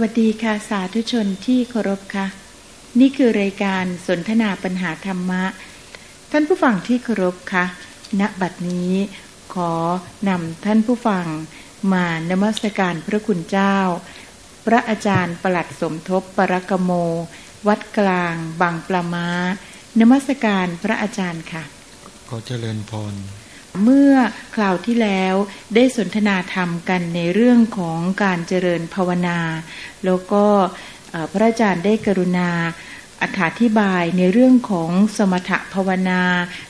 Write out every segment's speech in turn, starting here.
วัสดีค่ะสาธุชนที่เคารพค่ะ นี่คือรายการสนทนาปัญหาธรรมะ ท่านผู้ฟังที่เคารพค่ะณบัดนี้ขอนำท่านผู้ฟังมานมัสการพระคุณเจ้า พระอาจารย์ประหลัดสมทบปรกโม วัดกลาง บางปลามานมัสการพระอาจารย์ค่ะ ขอเจริญพร เมื่อคราวที่แล้วได้สนทนาธรรมกันในเรื่องของการเจริญภาวนา แล้วก็พระอาจารย์ได้กรุณาอธิบายในเรื่องของสมถภาวนา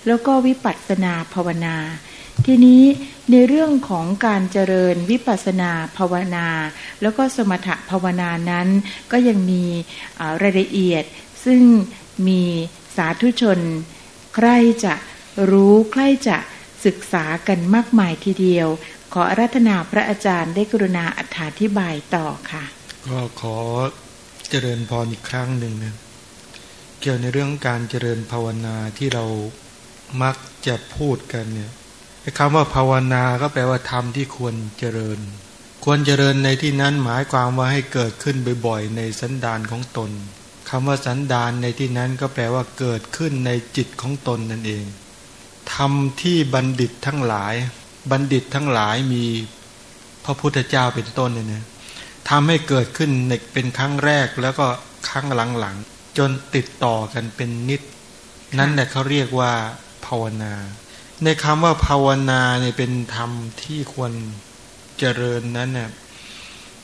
แล้วก็วิปัสสนาภาวนา ทีนี้ในเรื่องของการเจริญวิปัสสนาภาวนา แล้วก็สมถภาวนานั้น ก็ยังมีรายละเอียด ซึ่งมีสาธุชน ใครจะรู้ใครจะ ศึกษากันมากมายทีเดียว ขอรัธนาพระอาจารย์ได้กรุณาอธิบายต่อค่ะ ก็ขอเจริญพรอีกครั้งหนึ่งนะเกี่ยวในเรื่องการเจริญภาวนาที่เรามักจะพูดกันเนี่ยคำว่าภาวนาก็แปลว่าธรรมที่ควรเจริญ ควรเจริญในที่นั้นหมายความว่าให้เกิดขึ้นบ่อยๆ ในสันดานของตนคำว่าสันดานในที่นั้นก็แปลว่าเกิดขึ้นในจิตของตนนั่นเอง ธรรมที่บัณฑิตทั้งหลาย บัณฑิตทั้งหลายมีพระพุทธเจ้าเป็นต้นเนี่ยนะทำให้เกิดขึ้นในเป็นครั้งแรกแล้วก็ครั้งหลังๆ จนติดต่อกันเป็นนิด นั่นแหละเขาเรียกว่าภาวนา ในคำว่าภาวนาเนี่ยเป็นธรรมที่ควรเจริญนั้นเนี่ย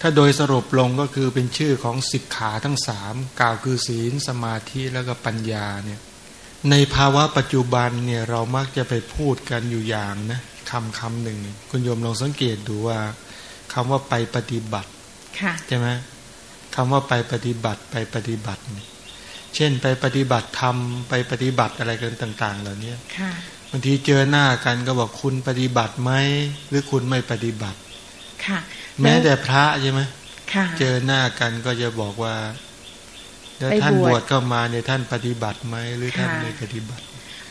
ถ้าโดยสรุปลงก็คือเป็นชื่อของสิกขาทั้งสามกล่าวคือศีลสมาธิแล้วก็ปัญญาเนี่ย ในภาวะปัจจุบันเนี่ยเรามักจะไปพูดกันอยู่อย่างนะคำคำหนึ่ง คุณโยมลองสังเกตดูว่าคำว่าไปปฏิบัติค่ะใช่ไหมคำว่าไปปฏิบัติไปปฏิบัติเนี่ยเช่นไปปฏิบัติธรรมไปปฏิบัติอะไรกันต่าง ๆ เหล่านี้ค่ะบางทีเจอหน้ากันก็บอกคุณปฏิบัติไหมหรือคุณไม่ปฏิบัติ ค่ะ แม้แต่พระใช่ไหมค่ะเจอหน้ากันก็จะบอกว่า แล้วไปท่านบบววชชเข้ามาเนี่ยท่านปฏิบัติไหมหรือท่านค่ะไม่ปฏิบัติ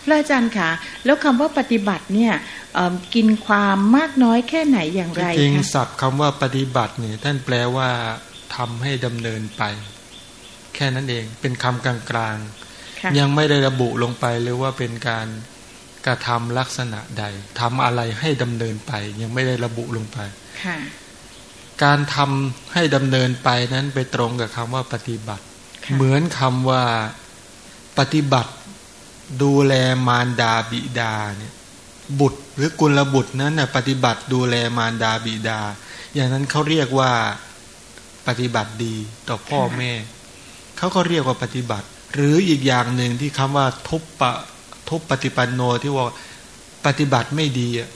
พระอาจารย์ค่ะแล้วคำว่าปฏิบัติเนี่ยเอิ่มกินความมากน้อยแค่ไหนอย่างไรจริงคะๆศัพท์คำว่าปฏิบัติเนี่ยท่านแปลว่าทำให้ดำเนินไป แค่นั้นเองเป็นคำกลางค่ะๆยังไม่ได้ระบุลงไปเลยว่าเป็นการกระทำลักษณะใดทำอะไรให้ดำเนินไป ยังไม่ได้ระบุลงไปค่ะการทำให้ดำเนินไปนั้นไปตรงกับคำว่าปฏิบัติค่ะ เหมือนคำว่าปฏิบัติดูแลมารดาบิดาเนี่ยบุตรหรือกุลบุตรนั้นน่ะปฏิบัติดูแลมารดาบิดา อย่างนั้นเขาเรียกว่าปฏิบัติดีต่อพ่อแม่ เขาก็เรียกว่าปฏิบัติ หรืออีกอย่างหนึ่งที่คำว่าทุบปะทุบปฏิปันโนที่ว่าปฏิบัติไม่ดีอะ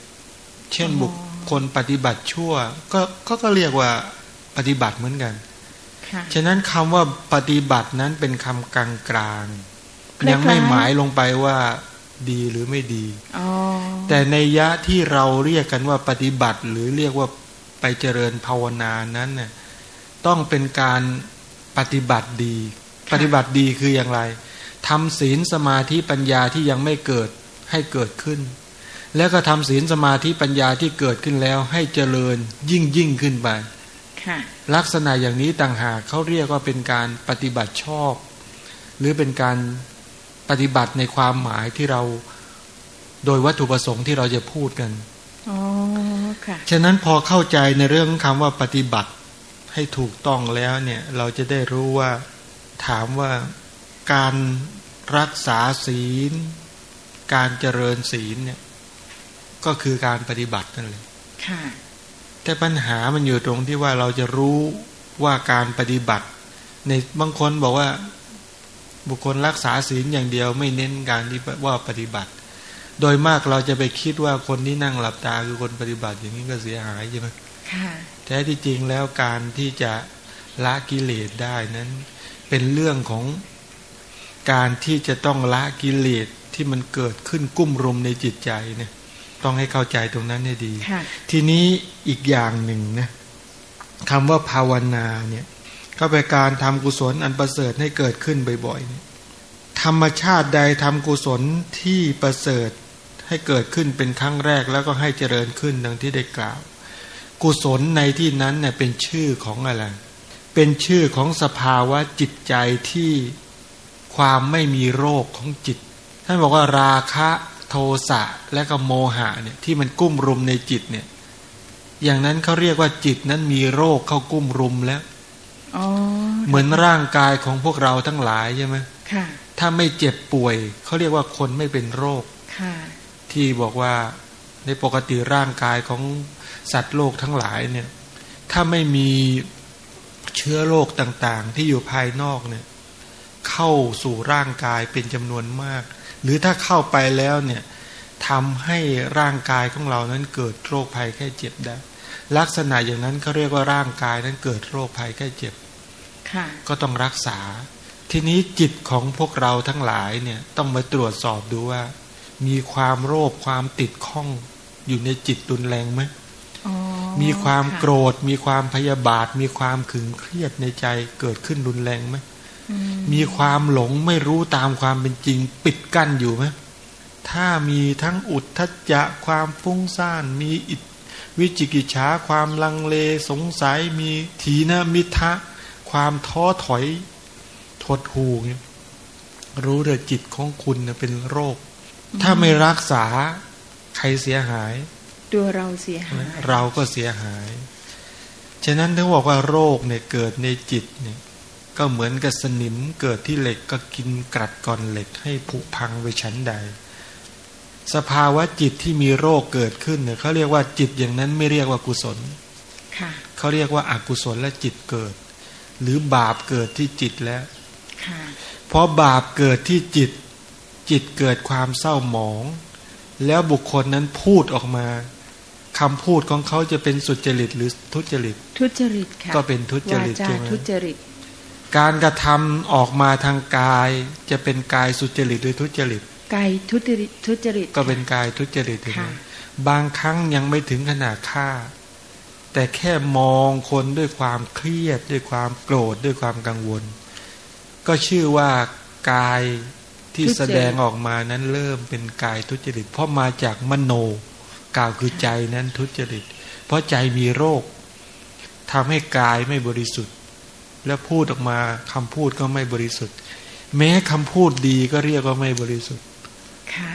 เช่นบุคคลปฏิบัติชั่วก็ก็ก็เรียกว่าปฏิบัติเหมือนกันค่ะ ฉะนั้นคำว่าปฏิบัตินั้นเป็นคำกลางกลางคล้ายๆยังไม่หมายลงไปว่าดีหรือไม่ดีอ๋อแต่ในยะที่เราเรียกกันว่าปฏิบัติหรือเรียกว่าไปเจริญภาวนานั้นเนี่ยต้องเป็นการปฏิบัติดี ปฏิบัติดีคืออย่างไรทำศีลสมาธิปัญญาที่ยังไม่เกิดให้เกิดขึ้น แล้วก็ทำศีลสมาธิปัญญาที่เกิดขึ้นแล้วให้เจริญยิ่งยิ่งขึ้นไปค่ะ ลักษณะอย่างนี้ต่างหากเขาเรียกว่าเป็นการปฏิบัติชอบ หรือเป็นการปฏิบัติในความหมายที่เราโดยวัตถุประสงค์ที่เราจะพูดกันอ๋อค่ะฉะนั้นพอเข้าใจในเรื่องคำว่าปฏิบัติให้ถูกต้องแล้วเนี่ย เราจะได้รู้ว่าถามว่าการรักษาศีล การเจริญศีลเนี่ย ก็คือการปฏิบัตินั่นเลยค่ะ แต่ปัญหามันอยู่ตรงที่ว่าเราจะรู้ว่าการปฏิบัติ ในบางคนบอกว่าบุคคลรักษาศีลอย่างเดียวไม่เน้นการที่ว่าปฏิบัติ โดยมากเราจะไปคิดว่าคนที่นั่งหลับตาคือคนปฏิบัติอย่างนี้ก็เสียหายใช่ไหมค่ะแท้ที่จริงแล้วการที่จะละกิเลสได้นั้น เป็นเรื่องของการที่จะต้องละกิเลสที่มันเกิดขึ้นกุ้มรุมในจิตใจเนี่ย ต้องให้เข้าใจตรงนั้นให้ดีค่ะทีนี้อีกอย่างหนึ่งนะคำว่าภาวนาเนี่ยก็เป็นการทำกุศลอันประเสริฐให้เกิดขึ้นบ่อยๆเนี่ยธรรมชาติใดทำกุศลที่ประเสริฐให้เกิดขึ้นเป็นครั้งแรกแล้วก็ให้เจริญขึ้นดังที่ได้กล่าว กุศลในที่นั้นเนี่ยเป็นชื่อของอะไรเเป็นชื่อของสภาวะจิตใจที่ความไม่มีโรคของจิต ท่านบอกว่าราคะโทสะและก็โมหะเนี่ยที่มันกุ้มรุมในจิตเนี่ย อย่างนั้นเขาเรียกว่าจิตนั้นมีโรคเข้ากุ้มรุมแล้วอ๋อเหมือนร่างกายของพวกเราทั้งหลายใช่ไหมค่ะถ้าไม่เจ็บป่วยเขาเรียกว่าคนไม่เป็นโรคค่ะที่บอกว่าในปกติร่างกายของสัตว์โลกทั้งหลายเนี่ย ถ้าไม่มีเชื้อโรคต่างๆ ที่อยู่ภายนอกเนี่ย เข้าสู่ร่างกายเป็นจำนวนมาก หรือถ้าเข้าไปแล้วเนี่ยทำให้ร่างกายของเรานั้นเกิดโรคภัยแค่เจ็บได้ ลักษณะอย่างนั้นเขาเรียกว่าร่างกายนั้นเกิดโรคภัยแค่เจ็บค่ะก็ต้องรักษา ทีนี้จิตของพวกเราทั้งหลายเนี่ยต้องมาตรวจสอบดูว่า มีความโรคความติดข้อง อยู่ในจิตรุนแรงไหมอ๋อมีความะโกรธ มีความพยาบาท มีความขึงเครียดในใจเกิดขึ้นรุนแรงไหมอื มมีความหลงไม่รู้ตามความเป็นจริง ปิดกั้นอยู่ไหมถ้ามีทั้งอุทธัจจะความฟุ้งซ่านมีอิทวิจิกิจฉาความลังเลสงสัยมีถีนมิทะ ความท้อถอยทดหูเนี่ยรู้เลยจิตของคุณน่ะเป็นโรค ถ้าไม่รักษาใครเสียหาย ตัวเราเสียหาย เราก็เสียหาย ฉะนั้นถ้าบอกว่าโรคเนี่ยเกิดในจิตเนี่ย ก็เหมือนกับสนิมเกิดที่เหล็กก็กินกรัดก่อนเหล็กให้ผุพังไปชั้นใด สภาวะจิตที่มีโรคเกิดขึ้นเนี่ยเขาเรียกว่าจิตอย่างนั้นไม่เรียกว่ากุศลค่ะเขาเรียกว่าอากุศลและจิตเกิด หรือบาปเกิดที่จิตแล้วค่ะเพราะบาปเกิดที่จิต จิตเกิดความเศร้าหมอง แล้วบุคคลนั้นพูดออกมาคำพูดของเขาจะเป็นสุจริตหรือทุจริต ทุจริตค่ะก็เป็นทุจริตวาจาใช่ไหมทุจริต การกระทำออกมาทางกายจะเป็นกายสุจริตหรือทุจริตไกายทุจริตทุจริตก็เป็นกายทุจริตถูกไหมค่ะบางครั้งยังไม่ถึงขนาดฆ่า แต่แค่มองคนด้วยความเครียด ด้วยความโกรธด้วยความกังวล ก็ชื่อว่ากายที่แสดงออกมานั้นเริ่มเป็นกายทุจริต เพราะมาจากมโนกล่าวคือใจนั้นทุจริต เพราะใจมีโรคทำให้กายไม่บริสุทธิ์ แล้วพูดออกมาคำพูดก็ไม่บริสุทธิ์ แม้คำพูดดีก็เรียกว่าไม่บริสุทธิ์ค่ะ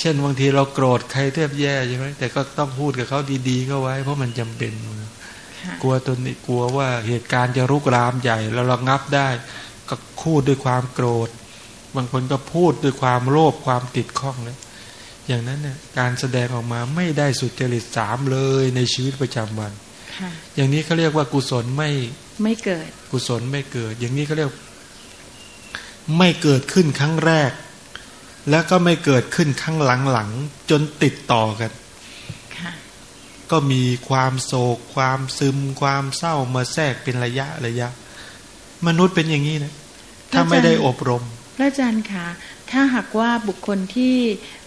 เช่นบางทีเราโกรธใครแทบแย่ใช่ไหมแต่ก็ต้องพูดกับเขาดีๆก็ไว้ เพราะมันจำเป็นค่ะกลัวตัวนี้กลัวว่าเหตุการณ์จะรุกรามใหญ่แล้วเรางับได้ ก็พูดด้วยความโกรธ บางคนก็พูดด้วยความโลภความติดข้องนะอย่างนั้นเนี่ยการแสดงออกมาไม่ได้สุจริตสามเลยในชีวิตประจำวันค่ะอย่างนี้เขาเรียกว่ากุศลไม่ ไม่เกิด กุศลไม่เกิด อย่างนี้เขาเรียก ไม่เกิดขึ้นครั้งแรก แล้วก็ไม่เกิดขึ้นครั้งหลังๆจนติดต่อกันค่ะก็มีความโศก ความซึม ความเศร้ามาแทรกเป็นระยะระยะ มนุษย์เป็นอย่างนี้นะถ้าไม่ได้อบรม พระอาจารย์คะถ้าหากว่าบุคคลที่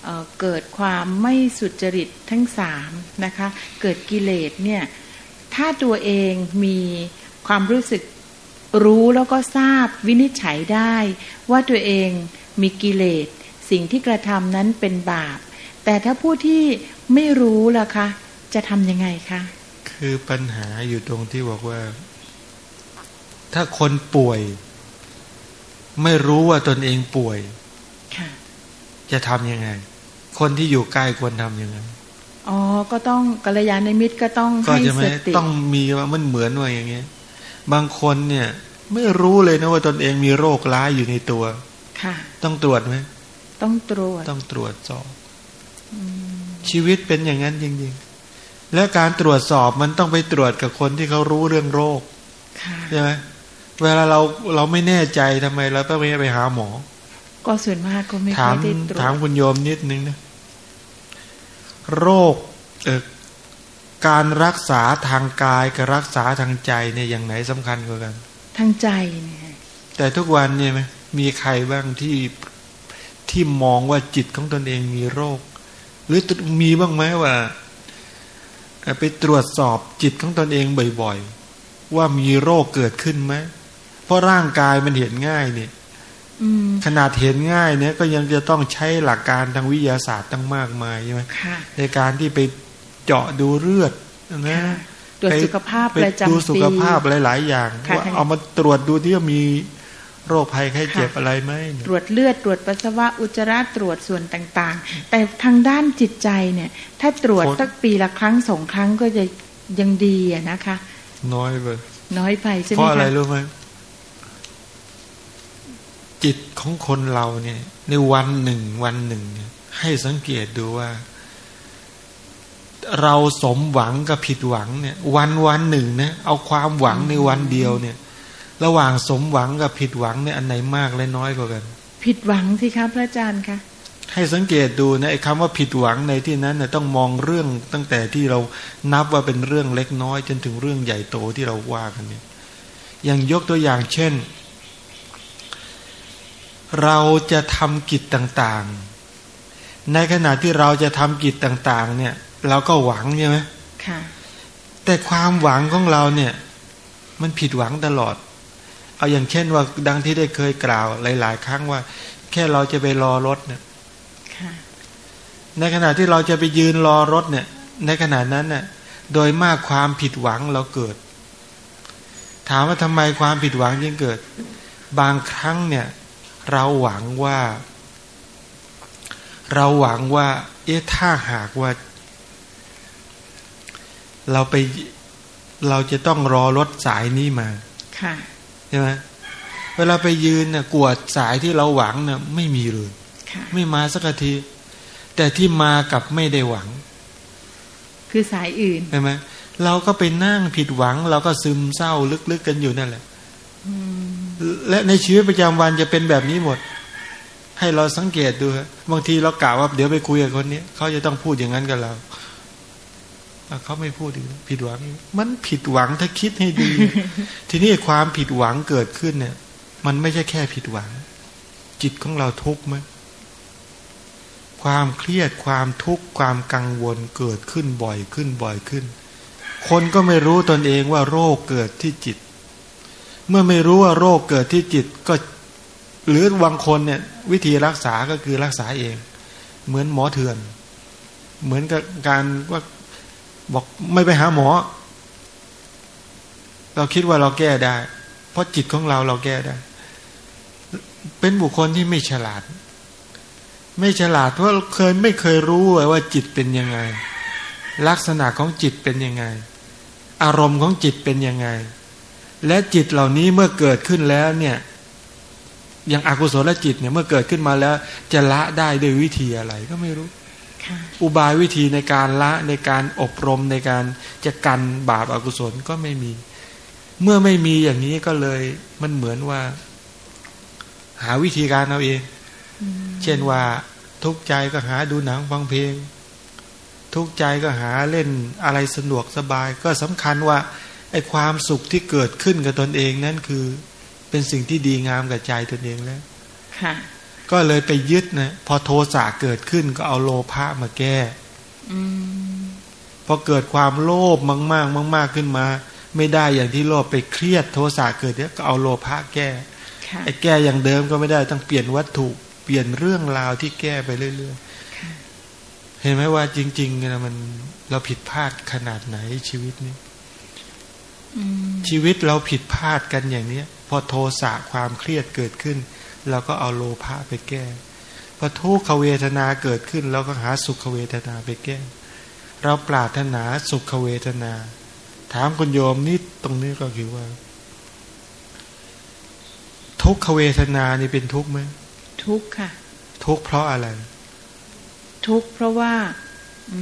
เอ่อเกิดความไม่สุจริตทั้งสามนะคะ เกิดกิเลสเนี่ย ถ้าตัวเองมี ความรู้สึกรู้แล้วก็ทราบวินิจฉัยได้ ว่าตัวเองมีกิเลส สิ่งที่กระทำนั้นเป็นบาป แต่ถ้าผู้ที่ไม่รู้ล่ะคะจะทำยังไงคะ คือปัญหาอยู่ตรงที่บอกว่า ถ้าคนป่วย ไม่รู้ว่าตนเองป่วยค่ะจะทำยังไง คนที่อยู่ใกล้ควรทำยังไงอ๋อ ก็ต้องกัลยาณมิตรก็ต้องก็ให้จะไหมสติต้องมีว่ามันเหมือนว่าอย่างเงี้ย บางคนเนี่ย ไม่รู้เลยนะว่าตนเองมีโรคร้ายอยู่ในตัว ค่ะ ต้องตรวจไหมต้องตรวจ ต้องตรวจสอบอืมชีวิตเป็นอย่างนั้นจริงๆ และการตรวจสอบมันต้องไปตรวจกับคนที่เขารู้เรื่องโรคค่ะใช่ไหมเวลาเราเราไม่แน่ใจทำไมเราต้องไปไปหาหมอ ก็ส่วนมากก็ไม่ถาค่อมยได้ตรวถามจคุณโยมนิดนึงนะ โรคเออ การรักษาทางกายกับรักษาทางใจเนี่ยอย่างไหนสำคัญกว่ากัน ทางใจเนี่ยแต่ทุกวันเนี่ยไหมมีใครบ้างที่ที่มองว่าจิตของตนเองมีโรค หรือมีบ้างไหมว่าเอ่อไปตรวจสอบจิตของตนเองบ่อยๆ ว่ามีโรคเกิดขึ้นไหมเพราะร่างกายมันเห็นง่ายเนี่ยอืมขนาดเห็นง่ายเนี่ยก็ยังจะต้องใช้หลักการทางวิทยาศาสตร์ตั้งมากมายใช่ไหมค่ะในการที่ไป เจาะดูเลือดนะค่ะตรวจสุขภาพประจำปีดูสุขภาพหลาย ๆ อย่างค่ะว่าเอามาตรวจดูที่ว่ามีโรคภัยไข้เจ็บอะไรไหมตรวจเลือดตรวจปัสสาวะอุจจาระตรวจส่วนต่างๆ แต่ทางด้านจิตใจเนี่ย ถ้าตรวจสักปีละครั้งสองครั้งก็จะยังดีอะนะคะ น้อยไปน้อยไปใช่ไหเพมราะอะไรคะรู้ไหมจิตของคนเราเนี่ย ในวันหนึ่งวันหนึ่งเนี่ยให้สังเกตดูว่า เราสมหวังกับผิดหวังเนี่ย วันวันหนึ่งนะเอาความหวังในวันเดียวเนี่ย ระหว่างสมหวังกับผิดหวังเนี่ยอันไหนมากและน้อยกว่ากัน ผิดหวังสิคะพระอาจารย์คะให้สังเกตดูนะไอ้คำว่าผิดหวังในที่นั้นนะต้องมองเรื่องตั้งแต่ที่เรานับว่าเป็นเรื่องเล็กน้อย จนถึงเรื่องใหญ่โตที่เราว่ากันเนี่ยอย่างยกตัวอย่างเช่น เราจะทำกิจต่างๆ ในขณะที่เราจะทำกิจต่างๆ เนี่ย เราก็หวังใช่ไหมค่ะ แต่ความหวังของเราเนี่ย มันผิดหวังตลอด เอาอย่างเช่นว่าดังที่ได้เคยกล่าวหลาย ๆ ครั้งว่า แค่เราจะไปรอรถเนี่ยค่ะในขณะที่เราจะไปยืนรอรถเนี่ย ในขณะนั้นเนี่ยโดยมากความผิดหวังเราเกิด ถามว่าทำไมความผิดหวังยังเกิด บางครั้งเนี่ย เราหวังว่า เราหวังว่า เอ๊ะถ้าหากว่า เราไปเราจะต้องรอรถสายนี้มาค่ะใช่ไหมเวลาไปยืนเนี่ยกวดสายที่เราหวังเนี่ยไม่มีเลยค่ะไม่มาสักที แต่ที่มากับไม่ได้หวัง คือสายอื่นใช่ไหมเราก็ไปนั่งผิดหวัง เราก็ซึมเศร้าลึกๆกันอยู่นั่นแหละอืมและในชีวิตประจำวันจะเป็นแบบนี้หมด ให้เราสังเกตดูฮะบางทีเรากล่าวว่าเดี๋ยวไปคุยกับคนนี้เขาจะต้องพูดอย่างนั้นกับเราอะ เขาไม่พูดอีกผิดหวัง มันผิดหวังถ้าคิดให้ดี ทีนี้ความผิดหวังเกิดขึ้นเนี่ย มันไม่ใช่แค่ผิดหวัง จิตของเราทุกข์ไหมความเครียดความทุกข์ความกังวลเกิดขึ้นบ่อยขึ้นบ่อยขึ้น คนก็ไม่รู้ตนเองว่าโรคเกิดที่จิต เมื่อไม่รู้ว่าโรคเกิดที่จิตก็ หรือบางคนเนี่ย วิธีรักษาก็คือรักษาเอง เหมือนหมอเถื่อน เหมือนกับการว่า บอกไม่ไปหาหมอ เราคิดว่าเราแก้ได้ เพราะจิตของเราเราแก้ได้ เป็นบุคคลที่ไม่ฉลาด ไม่ฉลาดเพราะเคยไม่เคยรู้เลยว่าจิตเป็นยังไง ลักษณะของจิตเป็นยังไง อารมณ์ของจิตเป็นยังไง และจิตเหล่านี้เมื่อเกิดขึ้นแล้วเนี่ยอย่างอากุศลจิตเนี่ยเมื่อเกิดขึ้นมาแล้ว จะละได้ด้วยวิธีอะไรก็ไม่รู้ อุบายวิธีในการละในการอบรมในการจะกันบาปอากุศลก็ไม่มี เมื่อไม่มีอย่างนี้ก็เลยมันเหมือนว่า หาวิธีการเอาเองอืมเช่นว่าทุกข์ใจก็หาดูหนังฟังเพลง ทุกข์ใจก็หาเล่นอะไรสะดวกสบาย ก็สำคัญว่าไอ้ความสุขที่เกิดขึ้นกับตนเองนั่นคือ เป็นสิ่งที่ดีงามกับใจตนเองแล้วค่ะ ก็เลยไปยึดนะพอโทสะเกิดขึ้นก็เอาโลภะมาแก้อืมพอเกิดความโลภมากๆมากๆขึ้นมา ไม่ได้อย่างที่โลภไปเครียดโทสะเกิดเนี่ยก็เอาโลภะแก้ค่ะไอ้แก้อย่างเดิมก็ไม่ได้ต้องเปลี่ยนวัตถุเปลี่ยนเรื่องราวที่แก้ไปเรื่อยๆ เห็นไหมว่าจริงๆนะมันเราผิดพลาดขนาดไหนชีวิตนี้อืมชีวิตเราผิดพลาดกันอย่างเนี้ย พอโทสะความเครียดเกิดขึ้น เราก็เอาโลภะไปแก้พอทุกขเวทนาเกิดขึ้นเราก็หาสุขเวทนาไปแก้ เราปรารถนาสุขเวทนา ถามคุณโยมนี่ตรงนี้ก็คือว่า ทุกขเวทนานี่เป็นทุกข์ไหมทุกข์ค่ะ ทุกข์เพราะอะไร ทุกข์เพราะว่าอื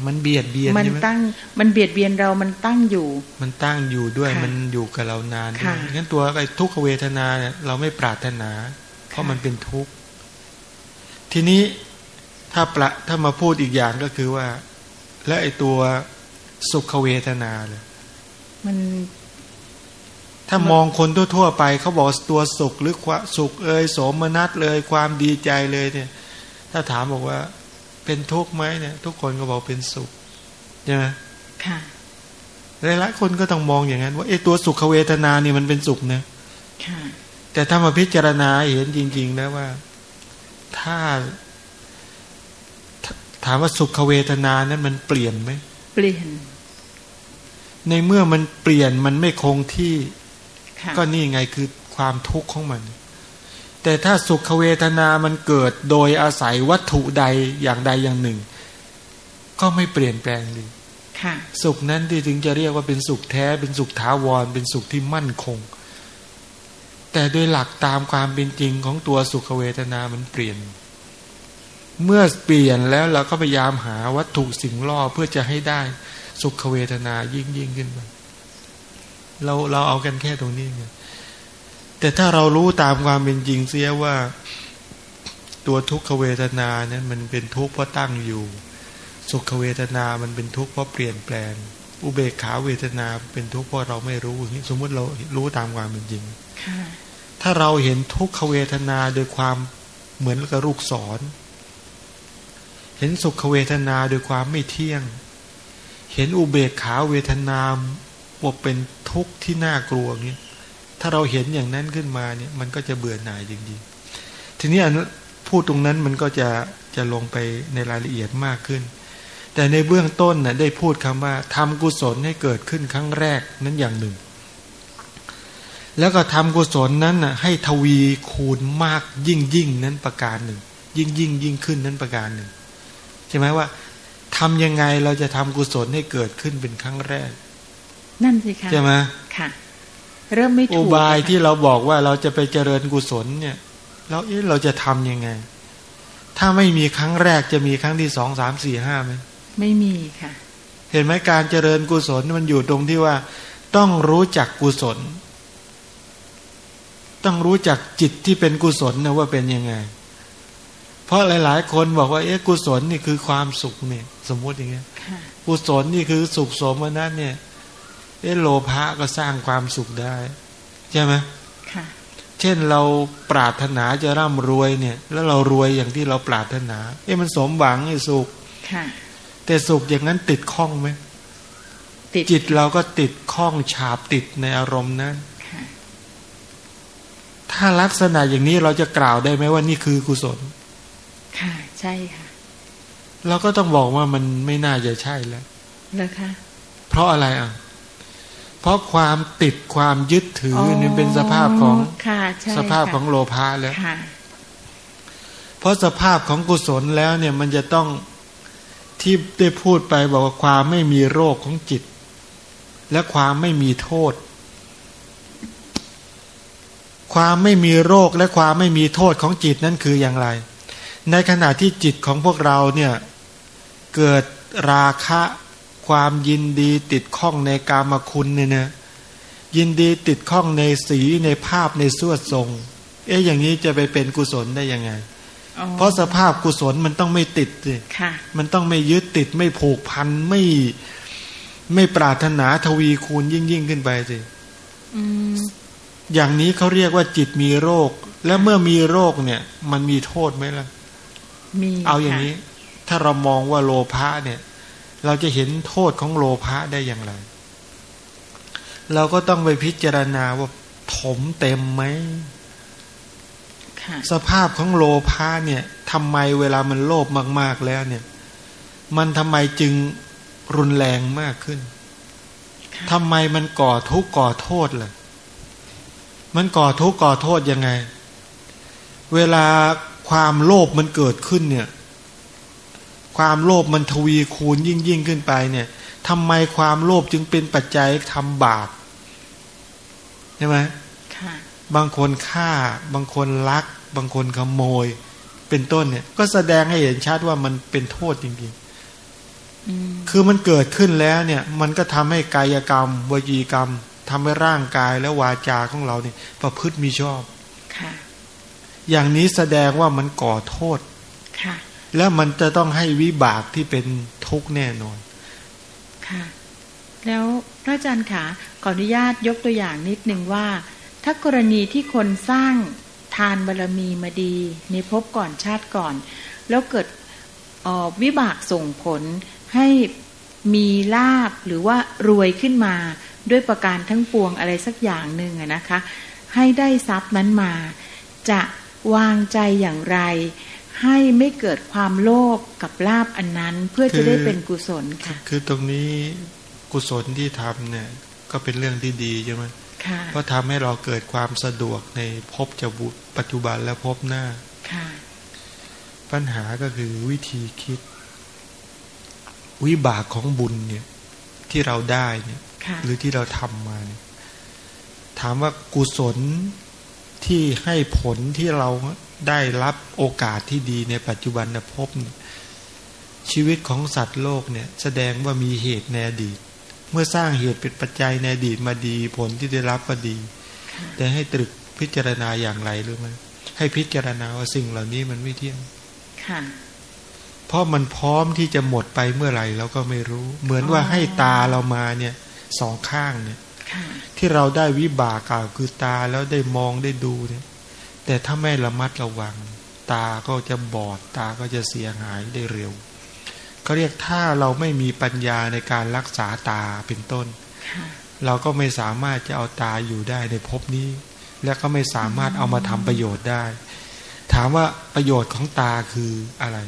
มมันเบียดเบียนมันใช่ไหมตั้งมันเบียดเบียนเรามันตั้งอยู่ มันตั้งอยู่ด้วยค่ะมันอยู่กับเรานานด้วยค่ะงั้นตัวไอ้ทุกขเวทนาเนี่ยเราไม่ปรารถนา เพราะค่ะมันเป็นทุกข์ทีนี้ถ้าประถ้ามาพูดอีกอย่างก็คือว่า และไอ้ตัวสุขเวทนาเลยมัน ถ้ามองคนทั่ว ๆ ไปเขาบอกตัวสุขหรือความสุขเอ่ยโสมนัสเลยความดีใจเลยเนี่ย ถ้าถามบอกว่า เป็นทุกข์ไหมเนี่ย ทุกคนก็บอกเป็นสุขใช่ไหมค่ะหลายๆคนก็ต้องมองอย่างนั้น ว่าเอ๊ะตัวสุขเวทนานี่มันเป็นสุขนะค่ะแต่ถ้ามาพิจารณาเห็นจริงๆแล้วว่า ถ้าถถามว่าสุขเวทนานั้นมันเปลี่ยนไหมเปลี่ยน ในเมื่อมันเปลี่ยนมันไม่คงที่ค่ะก็นี่ไงคือความทุกข์ของมัน แต่ถ้าสุขเวทนามันเกิดโดยอาศัยวัตถุใดอย่างใดอย่างหนึ่ง ก็ไม่เปลี่ยนแปลงเลยค่ะสุขนั้นที่ถึงจะเรียกว่าเป็นสุขแท้ เป็นสุขถาวร เป็นสุขที่มั่นคง แต่โดยหลักตามความเป็นจริงของตัวสุขเวทนามันเปลี่ยน เมื่อเปลี่ยนแล้วเราก็พยายามหาวัตถุสิ่งล่อเพื่อจะให้ได้สุขเวทนายิ่งยิ่งขึ้นไปเราเราเอากันแค่ตรงนี้ไง แต่ถ้าเรารู้ตามความเป็นจริงเสียว่า ตัวทุกขเวทนานั้นมันเป็นทุกข์เพราะตั้งอยู่ สุขเวทนามันเป็นทุกข์เพราะเปลี่ยนแปลง อุเบกขาเวทนาเป็นทุกข์เพราะเราไม่รู้อย่างนี้สมมติเรารู้ตามความเป็นจริงค่ะถ้าเราเห็นทุกขเวทนาโดยความเหมือนกับลูกศรเห็นสุขเวทนาโดยความไม่เที่ยง เห็นอุเบกขาเวทนาว่าเป็นทุกข์ที่น่ากลัวอย่างนี้ ถ้าเราเห็นอย่างนั้นขึ้นมาเนี่ยมันก็จะเบื่อหน่ายจริงๆทีนี้อนุพูดตรงนั้นมันก็จะจะลงไปในรายละเอียดมากขึ้น แต่ในเบื้องต้นน่ะได้พูดคำว่าทำกุศลให้เกิดขึ้นครั้งแรกนั้นอย่างหนึ่ง แล้วก็ทำกุศลนั้นน่ะให้ทวีคูณมากยิ่งยิ่งนั้นประการหนึ่ง ยิ่งยิ่งยิ่งขึ้นนั้นประการหนึ่งใช่ไหมว่าทำยังไงเราจะทำกุศลให้เกิดขึ้นเป็นครั้งแรก นั่นสิคะใช่ไหมค่ะ เริ่มไม่อุถูกบายอะค่ะที่เราบอกว่าเราจะไปเจริญกุศลเนี่ยแล้วเอ๊ะเราจะทำยังไง ถ้าไม่มีครั้งแรกจะมีครั้งที่สองสามสี่ห้าไหมไม่มีค่ะ เห็นไหมการเจริญกุศลมันอยู่ตรงที่ว่า ต้องรู้จักกุศล ต้องรู้จักจิตที่เป็นกุศลนะว่าเป็นยังไง เพราะหลาย ๆ คนบอกว่าเอ๊ะกุศลนี่คือความสุขเนี่ย สมมติอย่างเงี้ยค่ะกุศลนี่คือสุขสมนัตเนี่ย เอ๊ะโลภะก็สร้างความสุขได้ ใช่ไหมค่ะ เช่นเราปรารถนาจะร่ำรวยเนี่ย แล้วเรารวยอย่างที่เราปรารถนา เอ๊ะมันสมหวังไอ้สุขค่ะ แต่สุขอย่างนั้นติดข้องไหมติดจิตเราก็ติดข้องฉาบติดในอารมณ์นั้นค่ะถ้าลักษณะอย่างนี้เราจะกล่าวได้ไหมว่านี่คือกุศล ค่ะ ใช่ค่ะ เราก็ต้องบอกว่ามันไม่น่าจะใช่แล้วแล้วคะเพราะอะไรอะ เพราะความติดความยึดถืออนี่เป็นสภาพของค่ะใช่สภาพของค่ะโลภะแล้วค่ะเพราะสภาพของกุศลแล้วเนี่ยมันจะต้องที่ได้พูดไปบอกว่าความไม่มีโรคของจิต และความไม่มีโทษ ความไม่มีโรคและความไม่มีโทษของจิตนั่นคืออย่างไร ในขณะที่จิตของพวกเราเนี่ยเกิดราคะ ความยินดีติดข้องในกามคุณเนี่ยนะยินดีติดข้องในสีในภาพในสวดทรง เอ๊ะอย่างนี้จะไปเป็นกุศลได้ยังไงอ๋อเพราะสภาพกุศลมันต้องไม่ติดสิค่ะมันต้องไม่ยึดติดไม่ผูกพันไม่ไม่ปรารถนาทวีคูณยิ่งยิ่งขึ้นไปสิอืมอย่างนี้เขาเรียกว่าจิตมีโรค และเมื่อมีโรคเนี่ย มันมีโทษไหมล่ะมีเอาอย่างค่ะนี้ ถ้าเรามองว่าโลภะเนี่ย เราจะเห็นโทษของโลภะได้อย่างไร เราก็ต้องไปพิจารณาว่าถมเต็มไหมค่ะสภาพของโลภะเนี่ยทำไมเวลามันโลภมาก ๆแล้วเนี่ย มันทำไมจึงรุนแรงมากขึ้นค่ะทำไมมันก่อทุกข์ก่อโทษล่ะมันก่อทุกข์ก่อโทษยังไง เวลาความโลภมันเกิดขึ้นเนี่ย ความโลภมันทวีคูณยิ่งยิ่งขึ้นไปเนี่ยทำไมความโลภจึงเป็นปัจจัยทำบาปใช่ไหมค่ะบางคนฆ่า บางคนลัก บางคนขโมย เป็นต้นเนี่ย ก็แสดงให้เห็นชัดว่ามันเป็นโทษจริงอืมๆคือมันเกิดขึ้นแล้วเนี่ย มันก็ทำให้กายกรรมวจีกรรมทำให้ร่างกายและวาจาของเราเนี่ย ประพฤติมีชอบค่ะอย่างนี้แสดงว่ามันก่อโทษ ค่ะ แล้วมันจะต้องให้วิบากที่เป็นทุกข์แน่นอน ค่ะ แล้วพระอาจารย์คะขออนุญาตยกตัวอย่างนิดนึงว่า ถ้ากรณีที่คนสร้างทานบารรมีมาดี ในภพก่อนชาติก่อน แล้วเกิดออวิบากส่งผลให้มีลาบหรือว่ารวยขึ้นมาด้วยประการทั้งปวงอะไรสักอย่างหนึ่งนะคะ ให้ได้ทรัพย์นั้นมา จะวางใจอย่างไร ให้ไม่เกิดความโลภกับลาบอันนั้น เพื่อจะได้เป็นกุศลค่ะ คือตรงนี้กุศลที่ทำเนี่ยก็เป็นเรื่องที่ดีใช่ไหมค่ะเพราะทำให้เราเกิดความสะดวกในภพจะบุปัจจุบันและภพหน้าค่ะปัญหาก็คือวิธีคิด วิบากของบุญเนี่ย ที่เราได้เนี่ยค่ะหรือที่เราทำมาเนี่ยถามว่ากุศลที่ให้ผลที่เรา ได้รับโอกาสที่ดีในปัจจุบันภพเนี่ยชีวิตของสัตว์โลกเนี่ยแสดงว่ามีเหตุในอดีต เมื่อสร้างเหตุเป็นปัจจัยในอดีตมาดีผลที่ได้รับก็ดีค่ะแต่ให้ตรึกพิจารณาอย่างไรรู้ไหมให้พิจารณาว่าสิ่งเหล่านี้มันไม่เที่ยงค่ะเพราะมันพร้อมที่จะหมดไปเมื่อไหร่เราก็ไม่รู้ เหมือนว่าให้ตาเรามาเนี่ยสองข้างเนี่ยค่ะที่เราได้วิบากกล่าวคือตาแล้วได้มองได้ดูเนี่ย แต่ถ้าไม่ระมัดระวัง ตาก็จะบอด ตาก็จะเสียหายได้เร็วเขาเรียกถ้าเราไม่มีปัญญาในการรักษาตาเป็นต้นค่ะเราก็ไม่สามารถจะเอาตาอยู่ได้ในภพนี้ และก็ไม่สามารถเอามาทำประโยชน์ได้ ถามว่าประโยชน์ของตาคืออะไร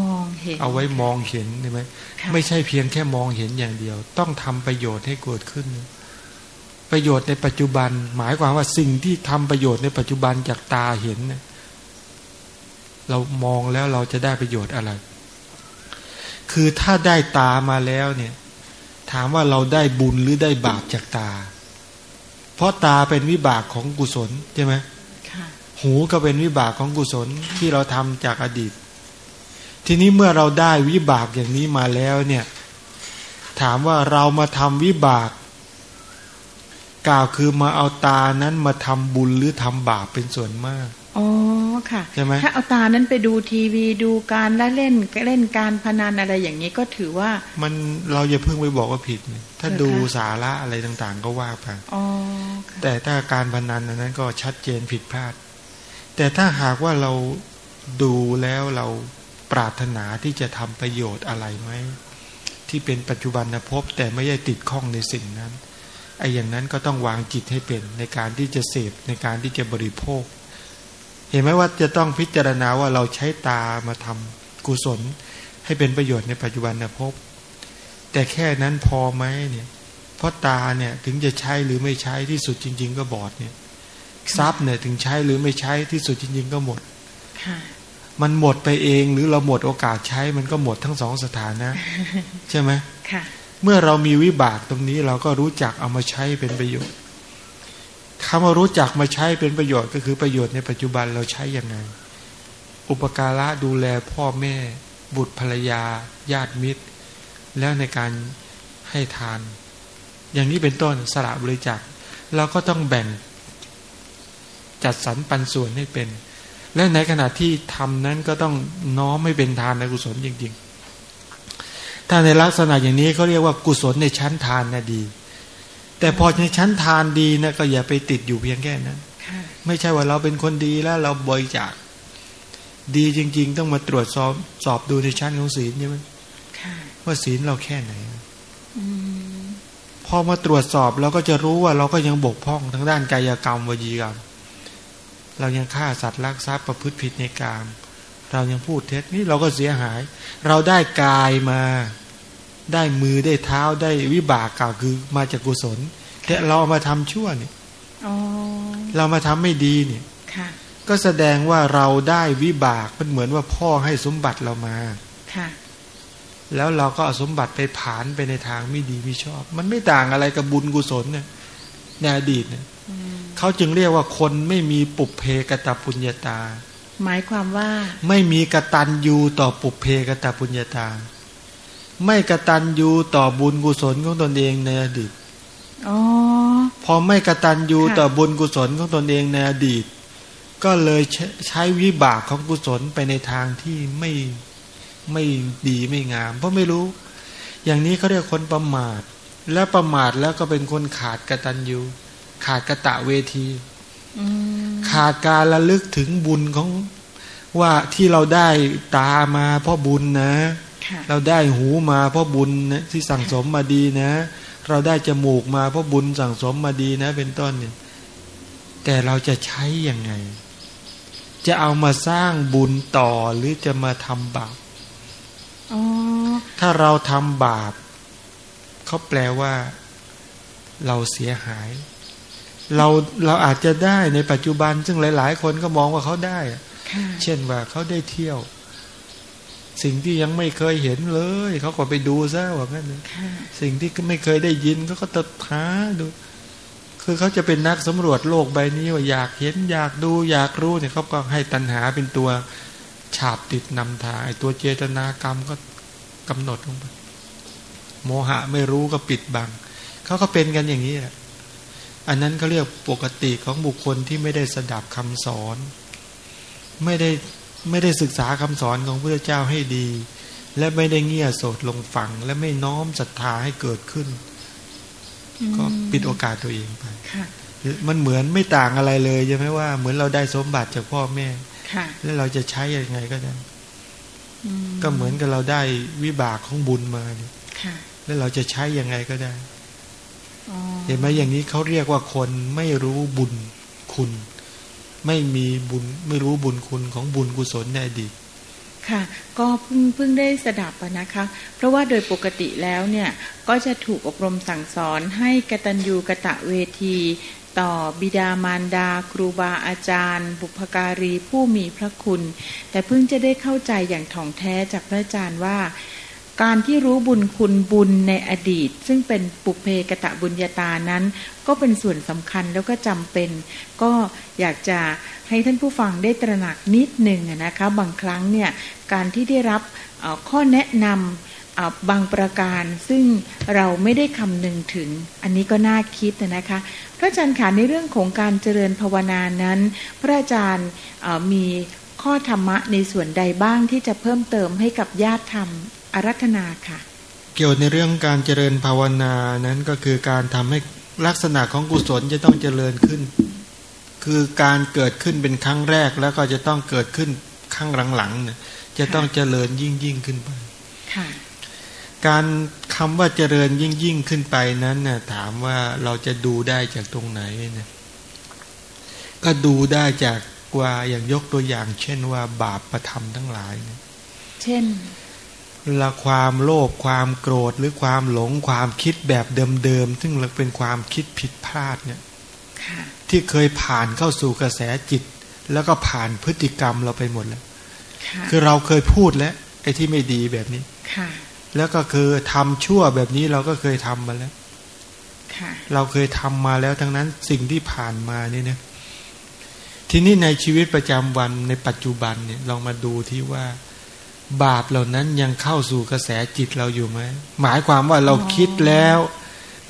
มองเห็น เอาไว้มองเห็นใช่ไหมค่ะไม่ใช่เพียงแค่มองเห็นอย่างเดียว ต้องทำประโยชน์ให้เกิดขึ้น ประโยชน์ในปัจจุบัน หมายความว่าสิ่งที่ทำประโยชน์ในปัจจุบันจากตาเห็นเนี่ยเรามองแล้วเราจะได้ประโยชน์อะไร คือถ้าได้ตามาแล้วเนี่ย ถามว่าเราได้บุญหรือได้บาปจากตา เพราะตาเป็นวิบากของกุศลใช่ไหมค่ะหูก็เป็นวิบากของกุศลที่เราทำจากอดีต ทีนี้เมื่อเราได้วิบากอย่างนี้มาแล้วเนี่ย ถามว่าเรามาทำวิบาก กล่าวคือมาเอาตานั้นมาทำบุญหรือทำบาปเป็นส่วนมาก อ๋อค่ะใช่ไหมถ้าเอาตานั้นไปดูทีวีดูการละเล่นเล่นการพนันอะไรอย่างนี้ก็ถือว่า มันเราอย่าเพิ่งไปบอกว่าผิดนะถ้าเหรอคะดูสาระอะไรต่างๆ ก็ว่าไปอ๋อค่ะแต่ถ้าการพนันอันนั้นก็ชัดเจนผิดพลาด แต่ถ้าหากว่าเราดูแล้วเราปรารถนาที่จะทำประโยชน์อะไรไหมที่เป็นปัจจุบันภพแต่ไม่ได้ติดข้องในสิ่งนั้น ไอ้อย่างนั้นก็ต้องวางจิตให้เป็นในการที่จะเสพในการที่จะบริโภค เห็นไหมว่าจะต้องพิจารณาว่าเราใช้ตามาทำกุศล ให้เป็นประโยชน์ในปัจจุบันภพแต่แค่นั้นพอไหมเนี่ยเพราะตาเนี่ยถึงจะใช้หรือไม่ใช้ที่สุดจริง ๆ ก็บอดเนี่ยทรัพย์เนี่ยถึงใช้หรือไม่ใช้ที่สุดจริง ๆ ก็หมดค่ะมันหมดไปเองหรือเราหมดโอกาสใช้มันก็หมดทั้งสองสถานะ ใช่ไหมค่ะ เมื่อเรามีวิบากตรงนี้เราก็รู้จักเอามาใช้เป็นประโยชน์คำว่ารู้จักมาใช้เป็นประโยชน์ก็คือประโยชน์ในปัจจุบันเราใช้อย่างไง อุปการะดูแลพ่อแม่ บุตรภรรยา ญาติมิตร แล้วในการให้ทาน อย่างนี้เป็นต้นสละบริจาคเราก็ต้องแบ่งจัดสรรปันส่วนให้เป็น และในขณะที่ทำนั้นก็ต้องน้อมให้เป็นทานในกุศลจริงๆ ถ้าในลักษณะอย่างนี้เขาเรียกว่ากุศลในชั้นทานนะดี แต่พอในชั้นทานดีนะก็อย่าไปติดอยู่เพียงแค่นั้นค่ะไม่ใช่ว่าเราเป็นคนดีแล้ว เราบริจาคดีจริง ๆ ต้องมาตรวจสอบสอบดูในชั้นของศีลใช่ไหมค่ะว่าศีลเราแค่ไหนอืมพอมาตรวจสอบเราก็จะรู้ว่าเราก็ยังบกพร่องทั้งด้านกายกรรมวจีกรรม เรายังฆ่าสัตว์ลักทรัพย์ประพฤติผิดในกาม เรายังพูดเท็จนี่เราก็เสียหาย เราได้กายมาได้มือได้เท้าได้วิบากกล่าวคือมาจากกุศลแต่เราเอามาทำชั่วเนี่ยอ๋อเรามาทำไม่ดีเนี่ยค่ะก็แสดงว่าเราได้วิบากมันเหมือนว่าพ่อให้สมบัติเรามาค่ะแล้วเราก็เอาสมบัติไปผานไปในทางไม่ดีไม่ชอบ มันไม่ต่างอะไรกับบุญกุศลเนี่ยในอดีตเนี่ยอืมเขาจึงเรียกว่าคนไม่มีปุเพกตปุญญาตา หมายความว่า ไม่มีกตัญญูต่อปุเพกตปุญญาตา ไม่กตัญญูต่อบุญกุศลของตนเองในอดีตอ๋อพอไม่กตัญญูค่ะต่อบุญกุศลของตนเองในอดีต ก็เลยใช้ใช้วิบากของกุศลไปในทางที่ไม่ไม่ดีไม่งาม เพราะไม่รู้ อย่างนี้เขาเรียกคนประมาท และประมาทแล้วก็เป็นคนขาดกตัญญูขาดกะตะเวทีอืม ขาดการระลึกถึงบุญของว่าที่เราได้ตามาเพราะบุญนะค่ะเราได้หูมาเพราะบุญนะที่สั่งสมมาดีนะ เราได้จมูกมาเพราะบุญสั่งสมมาดีนะ เป็นต้นเนี่ยแต่เราจะใช้ยังไง จะเอามาสร้างบุญต่อหรือจะมาทำบาปอ๋อถ้าเราทำบาปเขาแปลว่า เราเสียหาย เราเราอาจจะได้ในปัจจุบัน ซึ่งหลาย ๆ คนก็มองว่าเขาได้ เช่นว่าเขาได้เที่ยว สิ่งที่ยังไม่เคยเห็นเลย เขาก็ไปดูซะว่างั้นเลยสิ่งที่ไม่เคยได้ยินเขาก็ตัดหาดู คือเขาจะเป็นนักสำรวจโลกใบนี้ว่าอยากเห็นอยากดูอยากรู้เนี่ยเขาก็ให้ตัณหาเป็นตัวฉาบติดนำทางไอ้ตัวเจตนากรรมก็กำหนดลงไปโมหะไม่รู้ก็ปิดบังเขาก็เป็นกันอย่างนี้แหละ อันนั้นเขาเรียกปกติของบุคคลที่ไม่ได้สดับคำสอน ไม่ได้ไม่ได้ศึกษาคำสอนของพระเจ้าให้ดี และไม่ได้เงี่ยโสดลงฝัง และไม่น้อมศรัทธาให้เกิดขึ้น ก็ปิดโอกาสตัวเองไปมันเหมือนไม่ต่างอะไรเลยใช่ไหมว่า เหมือนเราได้สมบัติจากพ่อแม่แล้วเราจะใช้ยังไงก็ได้ก็เหมือนกับเราได้วิบากของบุญมาเนี่ยแล้วเราจะใช้ยังไงก็ได้ เห็นไหมอย่างนี้เขาเรียกว่าคนไม่รู้บุญคุณ ไม่มีบุญไม่รู้บุญคุณของบุญกุศลในอดีตค่ะก็เพิ่งเพิ่งได้สดับนะคะ เพราะว่าโดยปกติแล้วเนี่ยก็จะถูกอบรมสั่งสอนให้กตัญญูกะตะเวที ต่อบิดามารดา ครูบาอาจารย์ บุพการีผู้มีพระคุณ แต่เพิ่งจะได้เข้าใจอย่างถ่องแท้จากพระอาจารย์ว่า การที่รู้บุญคุณบุญในอดีต ซึ่งเป็นปุเพกะตะบุญญาตานั้น ก็เป็นส่วนสำคัญแล้วก็จำเป็น ก็อยากจะให้ท่านผู้ฟังได้ตระหนักนิดหนึ่งนะคะบางครั้งเนี่ยการที่ได้รับข้อแนะนำบางประการซึ่งเราไม่ได้คำนึงถึง อันนี้ก็น่าคิดนะคะ พระอาจารย์ขาในเรื่องของการเจริญภาวนานั้น พระอาจารย์มีข้อธรรมะในส่วนใดบ้างที่จะเพิ่มเติมให้กับญาติธรรม อารัธนาค่ะ เกี่ยวในเรื่องการเจริญภาวนานั้นก็คือการทำให้ลักษณะของกุศลจะต้องเจริญขึ้น คือการเกิดขึ้นเป็นครั้งแรกแล้วก็จะต้องเกิดขึ้นครั้งหลังๆเนี่ยจะต้องเจริญยิ่งยิ่งขึ้นไปค่ะการคำว่าเจริญยิ่งยิ่งขึ้นไปนั้นน่ะถามว่าเราจะดูได้จากตรงไหนเนี่ยก็ดูได้จากว่าอย่างยกตัวอย่าง เช่นว่าบาปประทำทั้งหลายเนี่ยเช่น ละความโลภความโกรธหรือความหลงความคิดแบบเดิมๆซึ่งเราเป็นความคิดผิดพลาดเนี่ยที่เคยผ่านเข้าสู่กระแสจิต แล้วก็ผ่านพฤติกรรมเราไปหมดแล้วคือเราเคยพูดแล้วไอ้ที่ไม่ดีแบบนี้แล้วก็คือทำชั่วแบบนี้เราก็เคยทำมาแล้วเราเคยทำมาแล้วทั้งนั้นสิ่งที่ผ่านมานี่นะทีนี้ในชีวิตประจำวันในปัจจุบันเนี่ยลองมาดูที่ว่า บาปเหล่านั้นยังเข้าสู่กระแสจิตเราอยู่ไหม หมายความว่าเราคิดแล้ว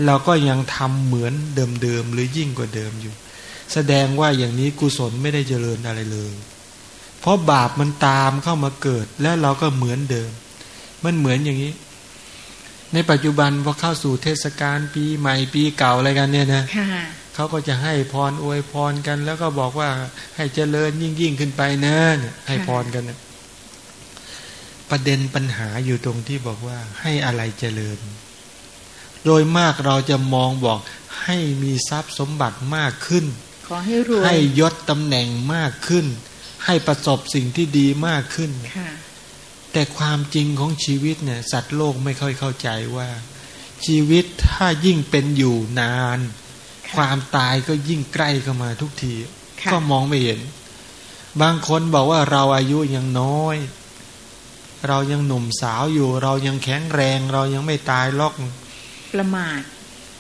เราก็ยังทำเหมือนเดิมๆหรือยิ่งกว่าเดิมอยู่ แสดงว่าอย่างนี้กุศลไม่ได้เจริญอะไรเลย เพราะบาปมันตามเข้ามาเกิดและเราก็เหมือนเดิม มันเหมือนอย่างนี้ ในปัจจุบันพอเข้าสู่เทศกาลปีใหม่ปีเก่าอะไรกันเนี่ยนะเขาก็จะให้พรอวยพรกัน แล้วก็บอกว่าให้เจริญยิ่งยิ่งขึ้นไปนะเนี่ยให้พรกันนะ ประเด็นปัญหาอยู่ตรงที่บอกว่าให้อะไรเจริญ โดยมากเราจะมองบอกให้มีทรัพย์สมบัติมากขึ้น ขอให้รวยให้ยศตำแหน่งมากขึ้น ให้ประสบสิ่งที่ดีมากขึ้น แต่ความจริงของชีวิตเนี่ยสัตว์โลกไม่ค่อยเข้าใจว่า ชีวิตถ้ายิ่งเป็นอยู่นาน ความตายก็ยิ่งใกล้เข้ามาทุกที ก็มองไม่เห็น บางคนบอกว่าเราอายุยังน้อย เรายังหนุ่มสาวอยู่ เรายังแข็งแรง เรายังไม่ตายล็อกประมาท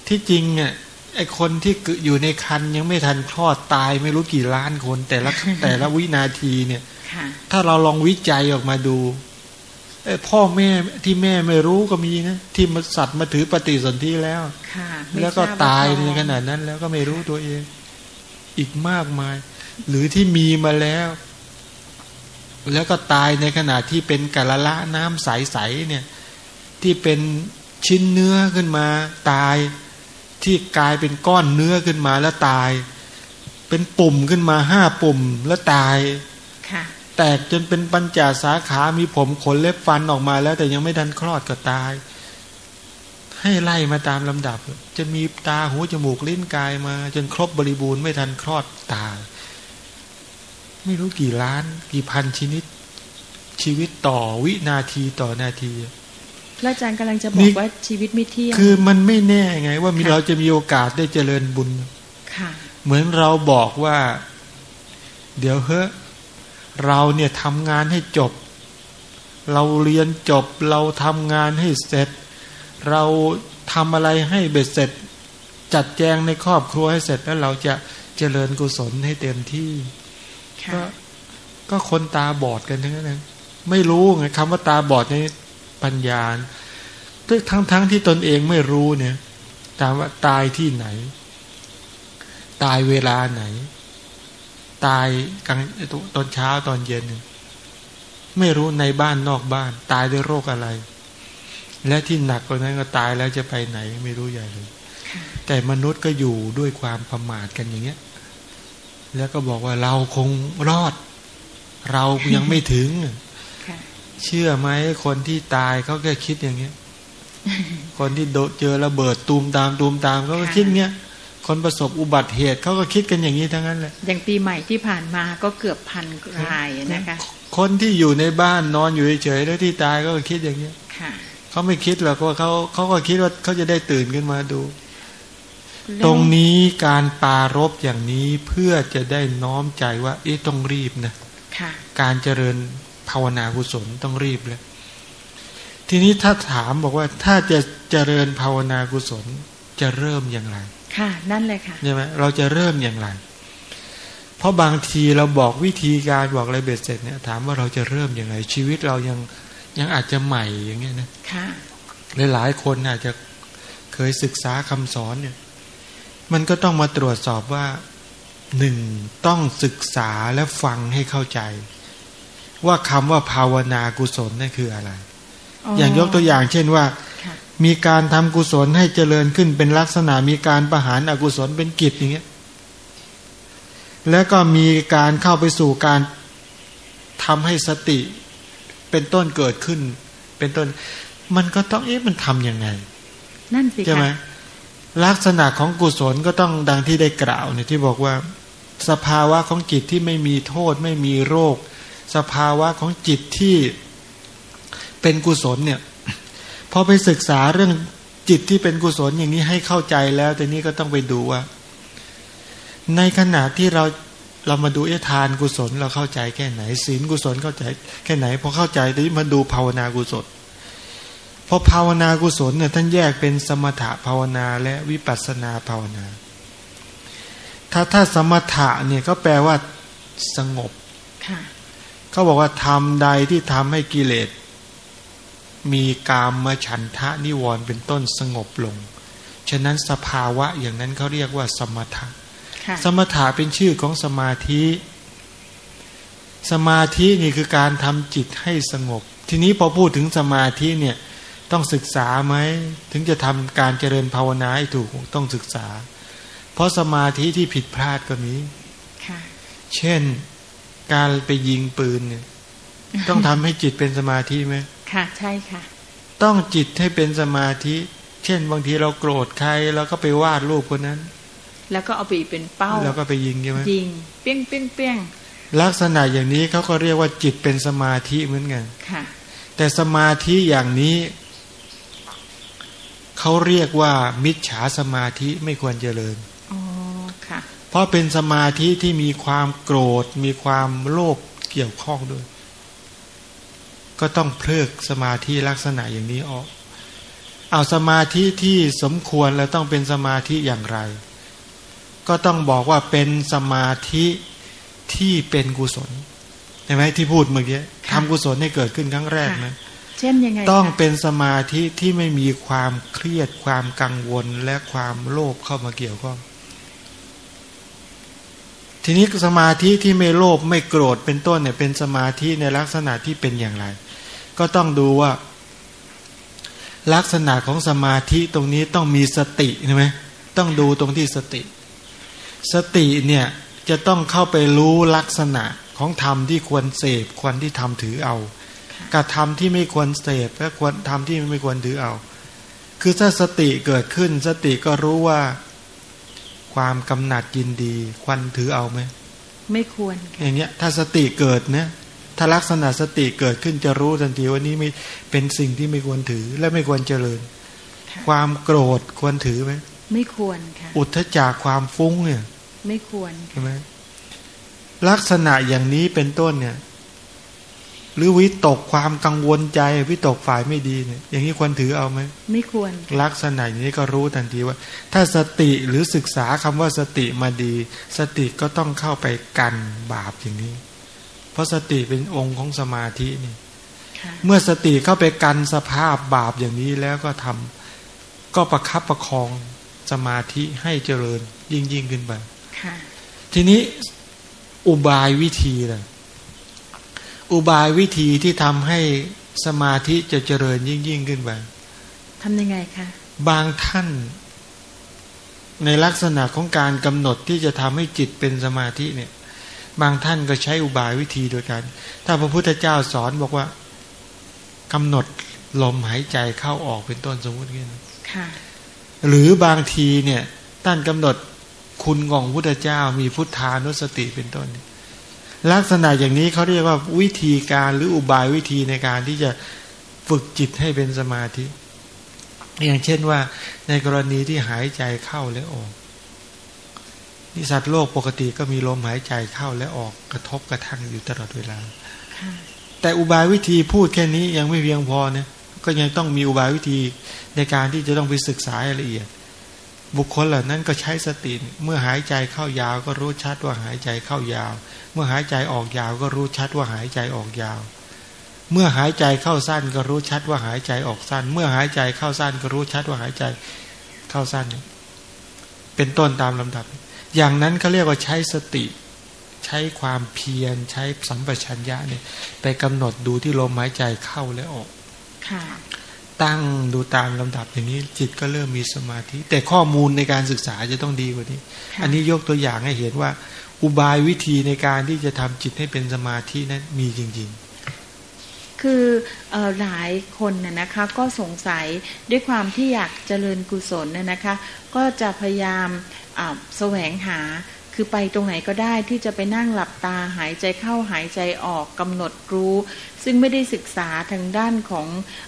ที่จริงอะไอคนที่อยู่ในคันยังไม่ทันคลอดตายไม่รู้กี่ล้านคน แต่ละแต่ละวินาทีเนี่ยถ้าเราลองวิจัยออกมาดูพ่อแม่ที่แม่ไม่รู้ก็มีนะ ที่มาสัตว์มาถือปฏิสนธิแล้วแล้วก็ตายในขนาดนั้นแล้วก็ไม่รู้ตัวเอง อีกมากมาย หรือที่มีมาแล้ว แล้วก็ตายในขณะที่เป็นกะละละน้ำใสๆเนี่ยที่เป็นชิ้นเนื้อขึ้นมา ตายที่กลายเป็นก้อนเนื้อขึ้นมาแล้วตาย เป็นปุ่มขึ้นมาห้าปุ่มแล้วตายแตกจนเป็นปัญจาสาขา มีผมขนเล็บฟันออกมาแล้ว แต่ยังไม่ดันคลอดก็ตาย ให้ไล่มาตามลำดับ จะมีตาหูจมูกลิ้นกายมา จนครบบริบูรณ์ไม่ทันคลอดตาย ไม่รู้กี่ล้าน กี่พันชนิด ชีวิตต่อวินาทีต่อนาทีพระอาจารย์กำลังจะบอกว่าชีวิตไม่เที่ยงคือมันไม่แน่ไง ว่ามีค่ะเราจะมีโอกาสได้เจริญบุญค่ะ เหมือนเราบอกว่า เดี๋ยวเฮ้เราเนี่ยทำงานให้จบ เราเรียนจบ เราทำงานให้เสร็จ เราทำอะไรให้เบ็ดเสร็จ จัดแจงในครอบครัวให้เสร็จแล้วเราจะเจริญกุศลให้เต็มที่ค่ะ ก็ก็คนตาบอดกันทั้งนั้นนะไม่รู้ไงคำว่าตาบอดในปัญญาทั้งทั้งที่ตนเองไม่รู้เนี่ยถามว่าตายที่ไหน ตายเวลาไหน ตายกลางตอนเช้าตอนเย็นเนี่ยไม่รู้ในบ้านนอกบ้าน ตายด้วยโรคอะไร และที่หนักกว่านั้นก็ตายแล้วจะไปไหน ไม่รู้ใหญ่เลยค่ะแต่มนุษย์ก็อยู่ด้วยความประมาทกันอย่างเงี้ย แล้วก็บอกว่าเราคงรอด เรายังไม่ถึงค่ะเชื่อไหมคนที่ตายเขาแค่คิดอย่างเงี้ย คนที่โดนเจอระเบิดตูมตามตูมตามเขาก็คิดเงี้ย คนประสบอุบัติเหตุเขาก็คิดกันอย่างนี้ทั้งนั้นแหละอย่างปีใหม่ที่ผ่านมาก็เกือบพันรายนะคะ คนที่อยู่ในบ้านนอนอยู่เฉยๆแล้วที่ตายเขาก็คิดอย่างเงี้ยค่ะเขาไม่คิดหรอกว่าเขาเขาก็คิดว่าเขาจะได้ตื่นขึ้นมาดูแล้ว ตรงนี้การปรารบอย่างนี้เพื่อจะได้น้อมใจว่า เอ๊ะต้องรีบนะค่ะการเจริญภาวนากุศลต้องรีบแล้วทีนี้ถ้าถามบอกว่าถ้าจะเจริญภาวนากุศลจะเริ่มอย่างไร ค่ะ นั่นเลยค่ะใช่ไหมเราจะเริ่มอย่างไร เพราะบางทีเราบอกวิธีการบอกอะไรเบ็ดเสร็จเนี่ยถามว่าเราจะเริ่มอย่างไร ชีวิตเรายังยังอาจจะใหม่อย่างเงี้ยนะค่ะหลายๆคนอาจจะเคยศึกษาคำสอนเนี่ย มันก็ต้องมาตรวจสอบว่าหนึ่งต้องศึกษาและฟังให้เข้าใจ ว่าคำว่าภาวนากุศลนั่นคืออะไรอย่างยกตัวอย่างเช่นว่าค่ะมีการทำกุศลให้เจริญขึ้นเป็นลักษณะมีการประหารอกุศลเป็นกิจอย่างเงี้ยแล้วก็มีการเข้าไปสู่การทำให้สติเป็นต้นเกิดขึ้น เป็นต้น มันก็ต้องเอ๊ะมันทำยังไง นั่นสิใช่ไหมค่ะ ลักษณะของกุศลก็ต้องดังที่ได้กล่าวเนี่ยที่บอกว่า สภาวะของจิตที่ไม่มีโทษ ไม่มีโรค สภาวะของจิตที่เป็นกุศลเนี่ยพอไปศึกษาเรื่องจิตที่เป็นกุศลอย่างนี้ให้เข้าใจแล้วแต่นี้ก็ต้องไปดูว่า ในขณะที่เราเรามาดูเอทานกุศลเราเข้าใจแค่ไหนศีลกุศลเข้าใจแค่ไหนพอเข้าใจทีนี้มาดูภาวนากุศล พราะภาวนากุศลเนี่ยท่านแยกเป็นสมถะภาวนาและวิปัสสนาภาวนา ถ้าถ้าสมถะเนี่ยก็แปลว่าสงบค่ะเขาบอกว่าทำใดที่ทำให้กิเลส มีกามมาฉันทะนิวรณ์เป็นต้นสงบลง ฉะนั้นสภาวะอย่างนั้นเขาเรียกว่าสมถะค่ะสมถะเป็นชื่อของสมาธิ สมาธินี่คือการทำจิตให้สงบ ทีนี้พอพูดถึงสมาธิเนี่ย ต้องศึกษาไหมถึงจะทำการเจริญภาวนาให้ถูกต้องศึกษา เพราะสมาธิที่ผิดพลาดก็มีค่ะเช่นการไปยิงปืนเนี่ย ต้องทำให้จิตเป็นสมาธิไหมค่ะ ใช่ค่ะ ต้องจิตให้เป็นสมาธิ เช่น บางทีเราโกรธใครเราก็ไปวาดรูปคนนั้น แล้วก็เอาไปเป็นเป้า แล้วก็ไปยิงใช่ไหมยิงเปี้ยงเปี้ยงเปี้ยงลักษณะอย่างนี้เขาก็เรียกว่าจิตเป็นสมาธิเหมือนกันค่ะ แต่สมาธิอย่างนี้ เขาเรียกว่ามิจฉาสมาธิไม่ควรเจริญอ๋อค่ะเพราะเป็นสมาธิที่มีความโกรธ มีความโลภเกี่ยวข้องด้วย ก็ต้องเพลิกสมาธิลักษณะอย่างนี้ออก เอาสมาธิที่สมควรแล้วต้องเป็นสมาธิอย่างไร ก็ต้องบอกว่าเป็นสมาธิที่เป็นกุศลใช่ไหมที่พูดเมื่อกี้ค่ะทำกุศลให้เกิดขึ้นครั้งแรกนะ เช่นยังไงต้องเป็นสมาธิที่ไม่มีความเครียดความกังวลและความโลภเข้ามาเกี่ยวข้องทีนี้สมาธิที่ไม่โลภไม่โกรธเป็นต้นเนี่ยเป็นสมาธิในลักษณะที่เป็นอย่างไร ก็ต้องดูว่า ลักษณะของสมาธิตรงนี้ต้องมีสติใช่ไหมต้องดูตรงที่สติ สติเนี่ยจะต้องเข้าไปรู้ลักษณะของธรรมที่ควรเสพควรที่ทำถือเอา กับธรรมที่ไม่ควรเสพและควรทำที่ไม่ควรถือเอา คือถ้าสติเกิดขึ้น สติก็รู้ว่า ความกำหนัดยินดี ควรถือเอาไหมไม่ควรอค่ะย่างเงี้ย ถ้าสติเกิดนะถ้าลักษณะสติเกิดขึ้นจะรู้ทันทีว่านี้ไม่เป็นสิ่งที่ไม่ควรถือและไม่ควรเจริญค่ะความโกรธควรถือไหมไม่ควรค่ะอุทธจากความฟุ้งเนี่ย ไม่ควรใช่ไหมลักษณะอย่างนี้เป็นต้นเนี่ย หรือวิตกความกังวลใจ วิตกฝ่ายไม่ดีเนี่ยอย่างนี้ควรถือเอาไหมไม่ควรค่ะลักษณะอย่างนี้ก็รู้ทันทีว่า ถ้าสติหรือศึกษาคำว่าสติมาดี สติก็ต้องเข้าไปกันบาปอย่างนี้ เพราะสติเป็นองค์ของสมาธินี่ค่ะเมื่อสติเข้าไปกันสภาพบาปอย่างนี้แล้วก็ทำก็ประคับประคองสมาธิให้เจริญยิ่งยิ่งขึ้นไปค่ะทีนี้อุบายวิธีล่ะ อุบายวิธีที่ทำให้สมาธิจะเจริญยิ่งยิ่งขึ้นไปทำยังไงคะบางท่าน ในลักษณะของการกำหนดที่จะทำให้จิตเป็นสมาธิเนี่ย บางท่านก็ใช้อุบายวิธีโดยกันถ้าพระพุทธเจ้าสอนบอกว่ากำหนดลมหายใจเข้าออกเป็นต้นสมมติงี้นะค่ะหรือบางทีเนี่ยท่านกำหนดคุณของพุทธเจ้ามีพุทธานุสติเป็นต้น ลักษณะอย่างนี้เขาเรียกว่าวิธีการหรืออุบายวิธีในการที่จะฝึกจิตให้เป็นสมาธิ อย่างเช่นว่า ในกรณีที่หายใจเข้าและออกนี่สัตว์โลกปกติก็มีลมหายใจเข้าและออกกระทบกระทั่งอยู่ตลอดเวลา แต่อุบายวิธีพูดแค่นี้ยังไม่เพียงพอเนี่ยก็ยังต้องมีอุบายวิธีในการที่จะต้องไปศึกษาละเอียด บุคคลเหล่านั้นก็ใช้สติ เมื่อหายใจเข้ายาวก็รู้ชัดว่าหายใจเข้ายาว เมื่อหายใจออกยาวก็รู้ชัดว่าหายใจออกยาว เมื่อหายใจเข้าสั้นก็รู้ชัดว่าหายใจออกสั้น เมื่อหายใจเข้าสั้นก็รู้ชัดว่าหายใจเข้าสั้น เป็นต้นตามลำดับ อย่างนั้นเขาเรียกว่าใช้สติ ใช้ความเพียรใช้สัมปชัญญะเนี่ยไปกำหนดดูที่ลมหายใจเข้าและออกค่ะ ตั้งดูตามลำดับอย่างนี้จิตก็เริ่มมีสมาธิ แต่ข้อมูลในการศึกษาจะต้องดีกว่านี้ค่ะอันนี้ยกตัวอย่างให้เห็นว่า อุบายวิธีในการที่จะทำจิตให้เป็นสมาธินั้นมีจริงคือเอ่อหลายคนน่ะนะคะก็สงสัยด้วยความที่อยากเจริญกุศลน่ะนะคะ ก็จะพยายามอ่าแสวงหาคือไปตรงไหนก็ได้ที่จะไปนั่งหลับตาหายใจเข้าหายใจออกกำหนดรู้ ซึ่งไม่ได้ศึกษาทางด้านของ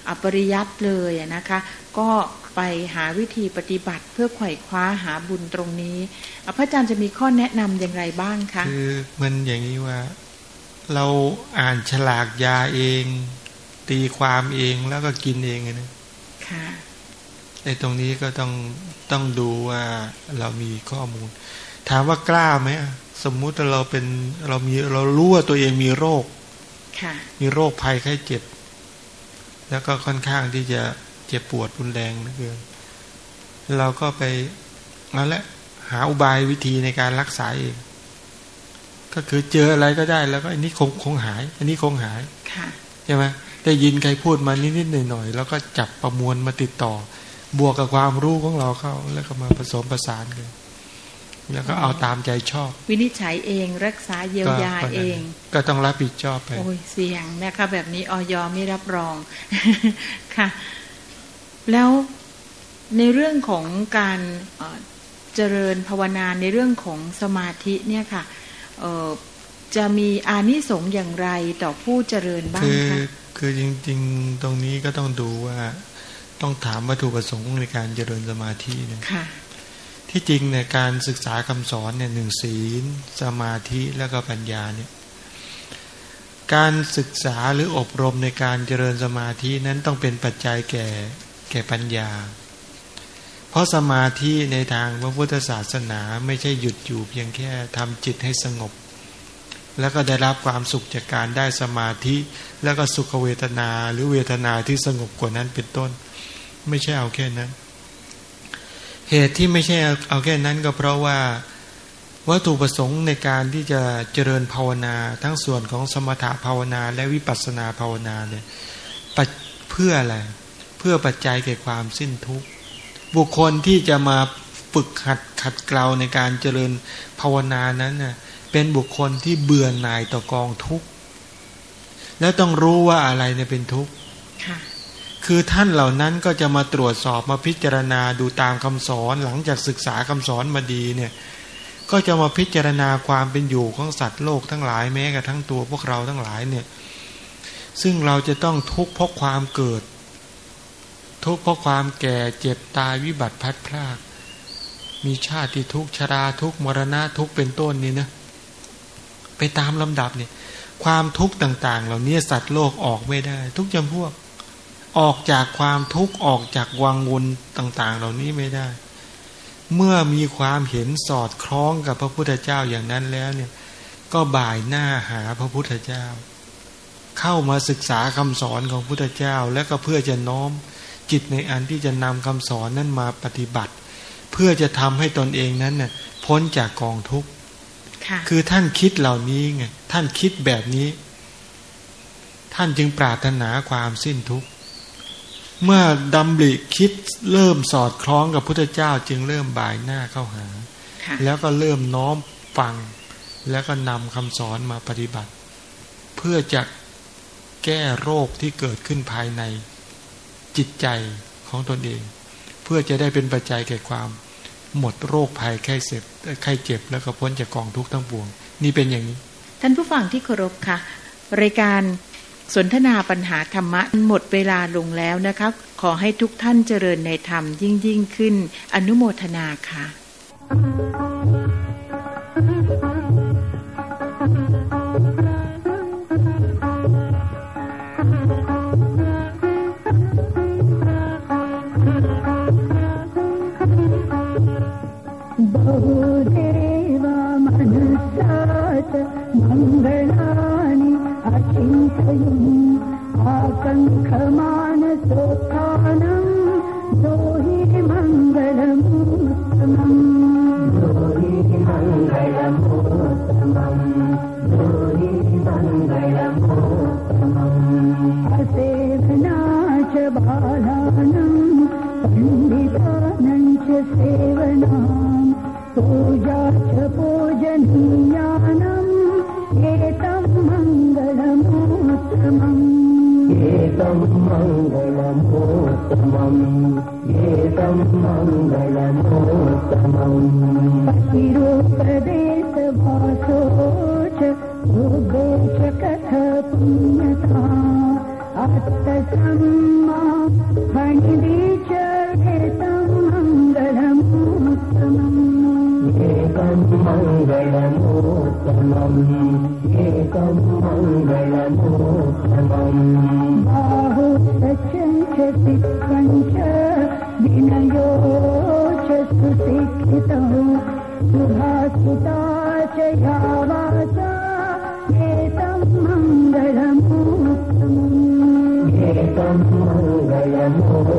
อปริยัติเลยอะนะคะ ก็ไปหาวิธีปฏิบัติเพื่อไขว่คว้าหาบุญตรงนี้อะพระอาจารย์จะมีข้อแนะนำอย่างไรบ้างคะๆคือมันอย่างนี้ว่า เราอ่านฉลากยาเอง ตีความเองแล้วก็กินเองนะค่ะไอ้ตรงนี้ก็ต้องต้องดูว่าเรามีข้อมูล ถามว่ากล้าไหมอะสมมุติว่าเราเป็นเรามีเรารู้ว่าตัวเองมีโรคค่ะ มีโรคภัยไข้เจ็บ แล้วก็ค่อนข้างที่จะเจ็บปวดรุนแรงเหลือเกินเราก็ไปนั่นแหละหาอุบายวิธีในการรักษาเองก็คือเจออะไรก็ได้แล้วก็อันนี้คงคงหาย อันนี้คงหายค่ะใช่ไหมได้ยินใครพูดมานิดๆหน่อยๆแล้วก็จับประมวลมาติดต่อ บวกกับความรู้ของเราเข้า แล้วก็มาผสมประสานกัน แล้วก็เอาตามใจชอบ วินิจฉัยเองรักษาเยียวยาก็เอง ก็ต้องรับผิดชอบไป โอ้ยเสี่ยงนะคะแบบนี้ออยไม่รับรองค่ะ แล้วในเรื่องของการเอ่อเจริญภาวนาในเรื่องของสมาธิเนี่ยค่ะเอ่อจะมีอานิสงส์อย่างไรต่อผู้เจริญบ้างคือคะคือจริง ๆ ตรงนี้ก็ต้องดูว่าต้องถามวัตถุประสงค์ในการเจริญสมาธิเนยค่ะ ที่จริงในยการศึกษาคำสอนเนี่ยหนึ่งศีล สมาธิแล้วก็ปัญญาเนี่ยการศึกษาหรืออบรมในการเจริญสมาธินั้นต้องเป็นปัจจัยแก่แก่ปัญญา เพราะสมาธิในทางพระพุทธศาสนาไม่ใช่หยุดอยู่เพียงแค่ทำจิตให้สงบ แล้วก็ได้รับความสุขจากการได้สมาธิ แล้วก็สุขเวทนาหรือเวทนาที่สงบกว่านั้นเป็นต้น ไม่ใช่เอาแค่นั้น เหตุที่ไม่ใช่เอาแค่นั้นก็เพราะว่าวัตถุประสงค์ในการที่จะเจริญภาวนา ทั้งส่วนของสมถะภาวนาและวิปัสสนาภาวนาเนี่ยเพื่ออะไรเพื่อปัจจัยแก่ความสิ้นทุกข์บุคคลที่จะมาฝึกหัดขัดเกลาในการเจริญภาวนานั้นน่ะเป็นบุคคลที่เบื่อหน่ายต่อกองทุกข์แล้วต้องรู้ว่าอะไรเนี่ยเป็นทุกข์ คือท่านเหล่านั้นก็จะมาตรวจสอบมาพิจารณาดูตามคำสอน หลังจากศึกษาคำสอนมาดีเนี่ยก็จะมาพิจารณาความเป็นอยู่ของสัตว์โลกทั้งหลายแม้กระทั่งตัวพวกเราทั้งหลายเนี่ยซึ่งเราจะต้องทุกข์เพราะความเกิด ทุกข์เพราะความแก่เจ็บตายวิบัติพัดพรากมีชาติทุกข์ชราทุกข์มรณะทุกข์เป็นต้นนี่นะไปตามลำดับเนี่ยความทุกข์ต่าง ๆ เหล่านี้สัตว์โลกออกไม่ได้ ทุกจำพวก ออกจากความทุกข์ออกจากวังวนต่าง ๆ เหล่านี้ไม่ได้ เมื่อมีความเห็นสอดคล้องกับพระพุทธเจ้าอย่างนั้นแล้วเนี่ย ก็บ่ายหน้าหาพระพุทธเจ้า เข้ามาศึกษาคำสอนของพุทธเจ้า และก็เพื่อจะน้อมจิตในอันที่จะนำคำสอนนั้นมาปฏิบัติ เพื่อจะทำให้ตนเองนั้นเน่ยพ้นจากกองทุกข์คือท่านคิดเหล่านี้ไงท่านคิดแบบนี้ ท่านจึงปรารถนาความสิ้นทุกข์ เมื่อดำริคิดเริ่มสอดคล้องกับพุทธเจ้าจึงเริ่มบ่ายหน้าเข้าหา แล้วก็เริ่มน้อมฟัง แล้วก็นำคำสอนมาปฏิบัติ เพื่อจะแก้โรคที่เกิดขึ้นภายในจิตใจของตนเอง เพื่อจะได้เป็นปัจจัยแก่ความ หมดโรคภัยไข้เจ็บไข้เจ็บแล้วก็พ้นจากกองทุกข์ทั้งปวง นี่เป็นอย่างนี้ ท่านผู้ฟังที่เคารพค่ะรายการ สนทนาปัญหาธรรมะหมดเวลาลงแล้วนะคะ ขอให้ทุกท่านเจริญในธรรมยิ่งยิ่งขึ้น อนุโมทนาค่ะ ज्ञानम् एतं मङ्गलमोत्तमम् एतं मङ्गलमोत्तमम् शिरोप्रदेशभासो च भोगो च कथ पुण्यता अत्तसम्मा हणि च मङ्गलमोत्तमम् एकं मङ्गलमोत्तमम् बाहु गच्छन् पञ्च सिद्धं च विनयो चिक्षितम् सुभाषिता च या वाचा एतं मङ्गलमोत्तमम् एकं मङ्गलमोत्तमम्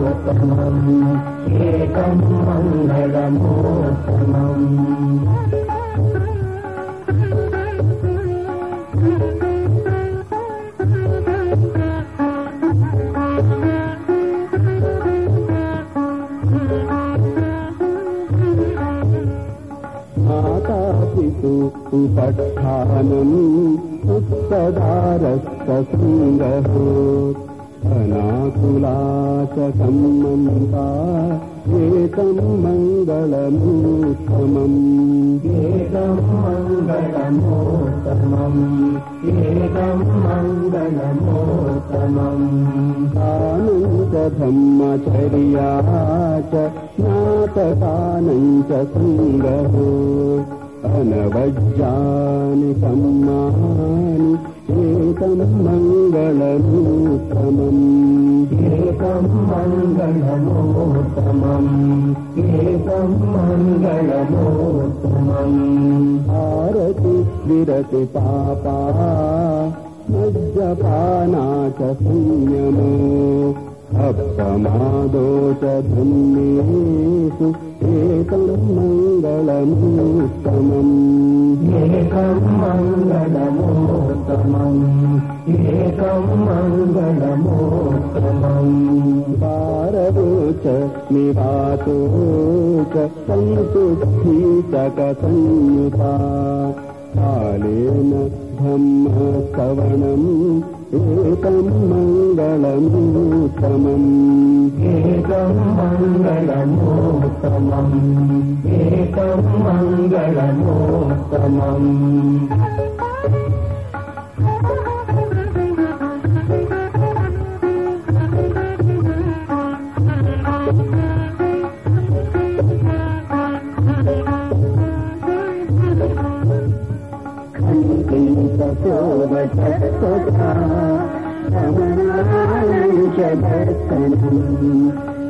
एकं मङ्गलमोत्तमम् पठाहनम् उत्तदारस्तशृहो घनाकुलाशकम् मन्ता एतम् मङ्गलमूषमम् मङ्गलमोत्तमम् मङ्गलमोत्तमम् कानुकधर्मचर्या च ज्ञातकानम् च श्रृङ्गः అనవజ్జాని సమ్మాని ఏకం మంగళమూత్తమం ఏకం మంగళమూత్తమం ఏకం మంగళమూత్తమం భారతి విరతి పాపా మజ్జపానాచ సంయమో అప్రమాదో చ ధన్యేషు ఏకం మంగళమోత్తమం ఏకం మంగళమోత్తమం ఏకం మంగళమోత్తమం భారవోచ నివాతోచ సంతుీతక సంయుత కాళేన బ్రహ్మ శ్రవణం ఏకం మంగళమూతమం ఏకం మంగళమూతమం ఏకం మంగళమూతమం रमणानञ्च दर्शनम्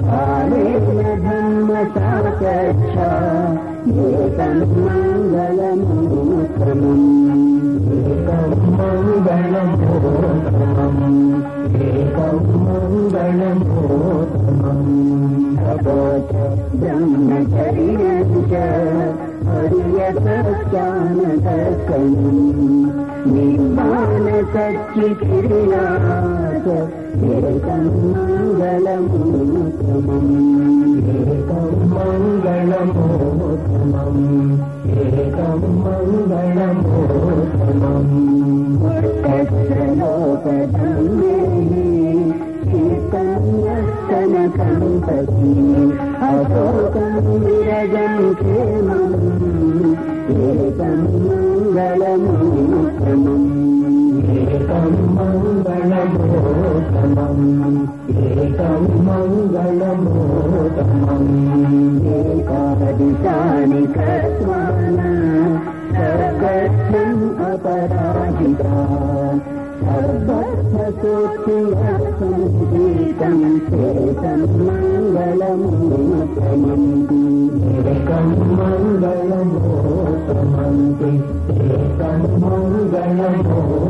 कालेन धर्मसाकक्षा एकं मङ्गलमुत्तमम् एकं मङ्गलमोत्तमम् एकं मङ्गलमोत्तमम् तपोच ब्रह्मचर्यं च हरियसत्यानदर्शनम् నింబాల సచ్చి కిరియాచ ఏకమంగళము సమం ఏకమంగళము సమం ఏకమంగళము సమం లోకదంగేని కీర్తన్యస్తన కంపతి అశోకం విరజం క్షేమం ఏకమంగళ మంగళమూర్తమం ఏకం మంగళమూర్తమం ఏకం మంగళమూర్తమం ఏకాదిశానిక స్వాన సకత్వం అపరాజితా సంస్కృతం చేతం మంగళమోతమంది మంగళమోతమంది మంగళమోతమంది